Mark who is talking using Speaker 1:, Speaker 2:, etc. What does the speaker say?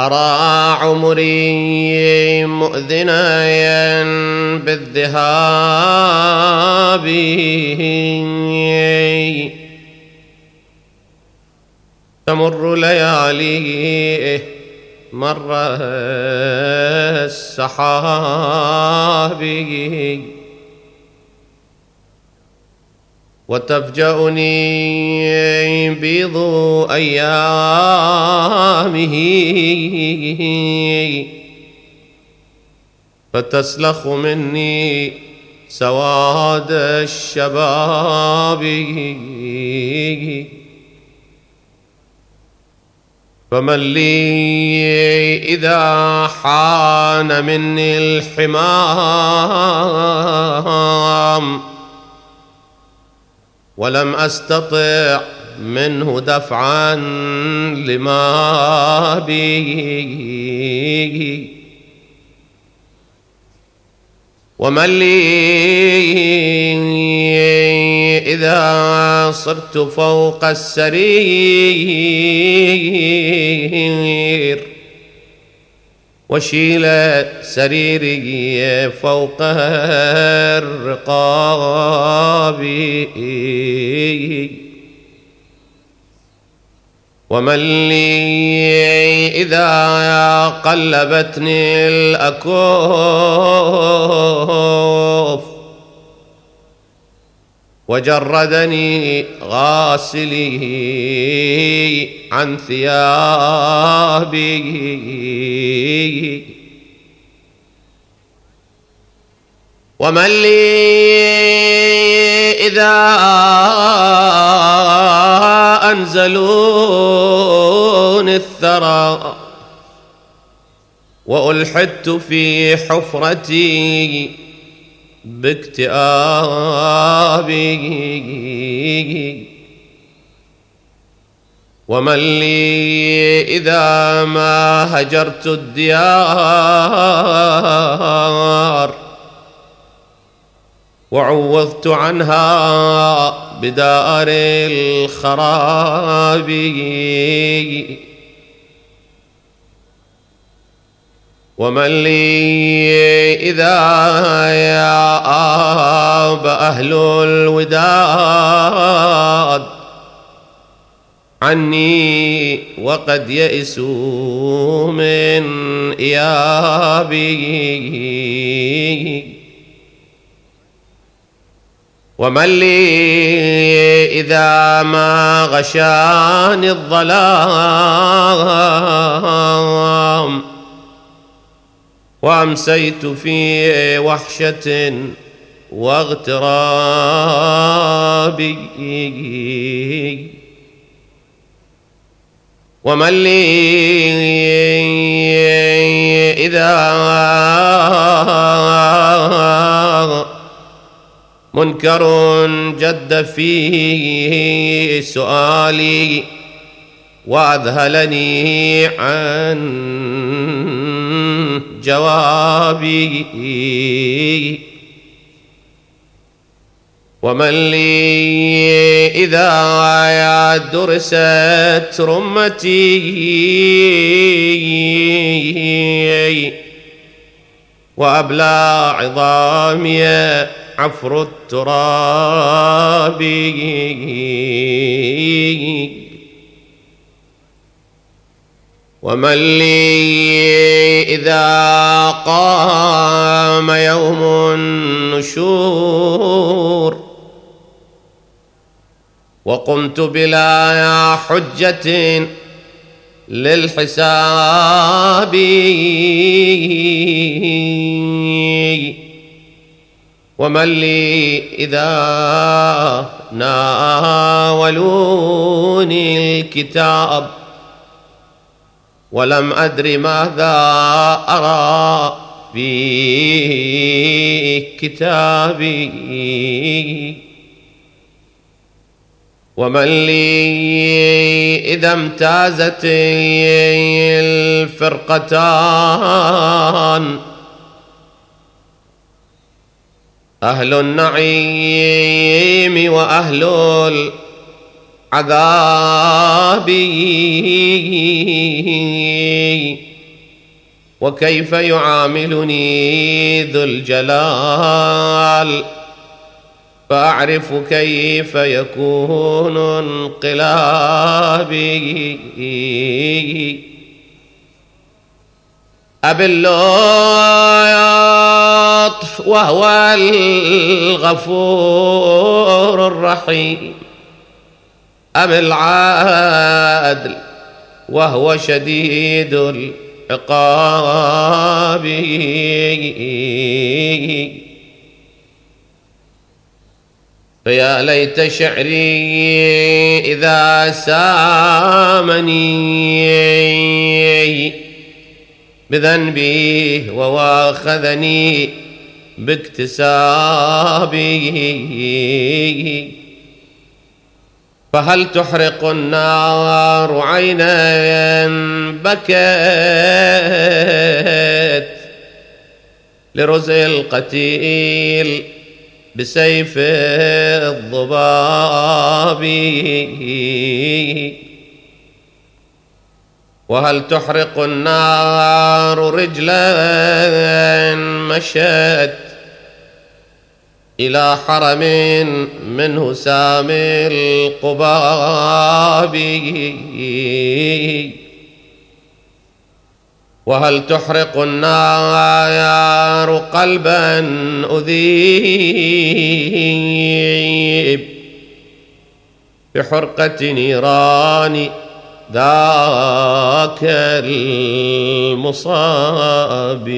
Speaker 1: أرى عمري مؤذنا بالذهاب. تمر ليالي مر السحاب. وتفجأني بيض أيامه. فتسلخ مني سواد الشباب. فمن لي إذا حان مني الحمام. ولم أستطع منه دفعا لما بي ومن لي إذا صرت فوق السرير وشيل سريري فوق الرقاب. ومن لي إذا قلبتني الأكوف وجردني غاسلي عن ثيابي. ومن لي إذا أنزلون الثرى وألحدت في حفرتي باكتئابي ومن لي إذا ما هجرت الديار وعوضت عنها بدار الخراب. ومن لي إذا يا آب أهل الوداد. عني وقد يئسوا من إيابي. ومن لي إذا ما غشاني الظلام وامسيت في وحشة واغتراب ومن لي إذا منكر جد في سؤالي وأذهلني عن جوابي. ومن لي إذا درست رمتي. وأبلى عظامي عفر التراب. ومن لي إذا قام يوم النشور وقمت بلا حجة للحساب ومن لي إذا ناولوني الكتاب ولم أدر ماذا أرى في كتابي. ومن لي إذا امتازت الفرقتان. أهل النعيم وأهل عذابي وكيف يعاملني ذو الجلال؟ فأعرف كيف يكون انقلابي. أبي اللطف وهو الغفور الرحيم. أم العادل وهو شديد العقاب فيا ليت شعري إذا سامني بذنبي وواخذني باكتسابي. فهل تحرق النار عينا بكت لرزء القتيل بسيف الضباب؟ وهل تحرق النار رجلا مشت إلى حرم منه سامي القباب وهل تحرق النار قلبا أذيب بحرقة نيران ذاك المصاب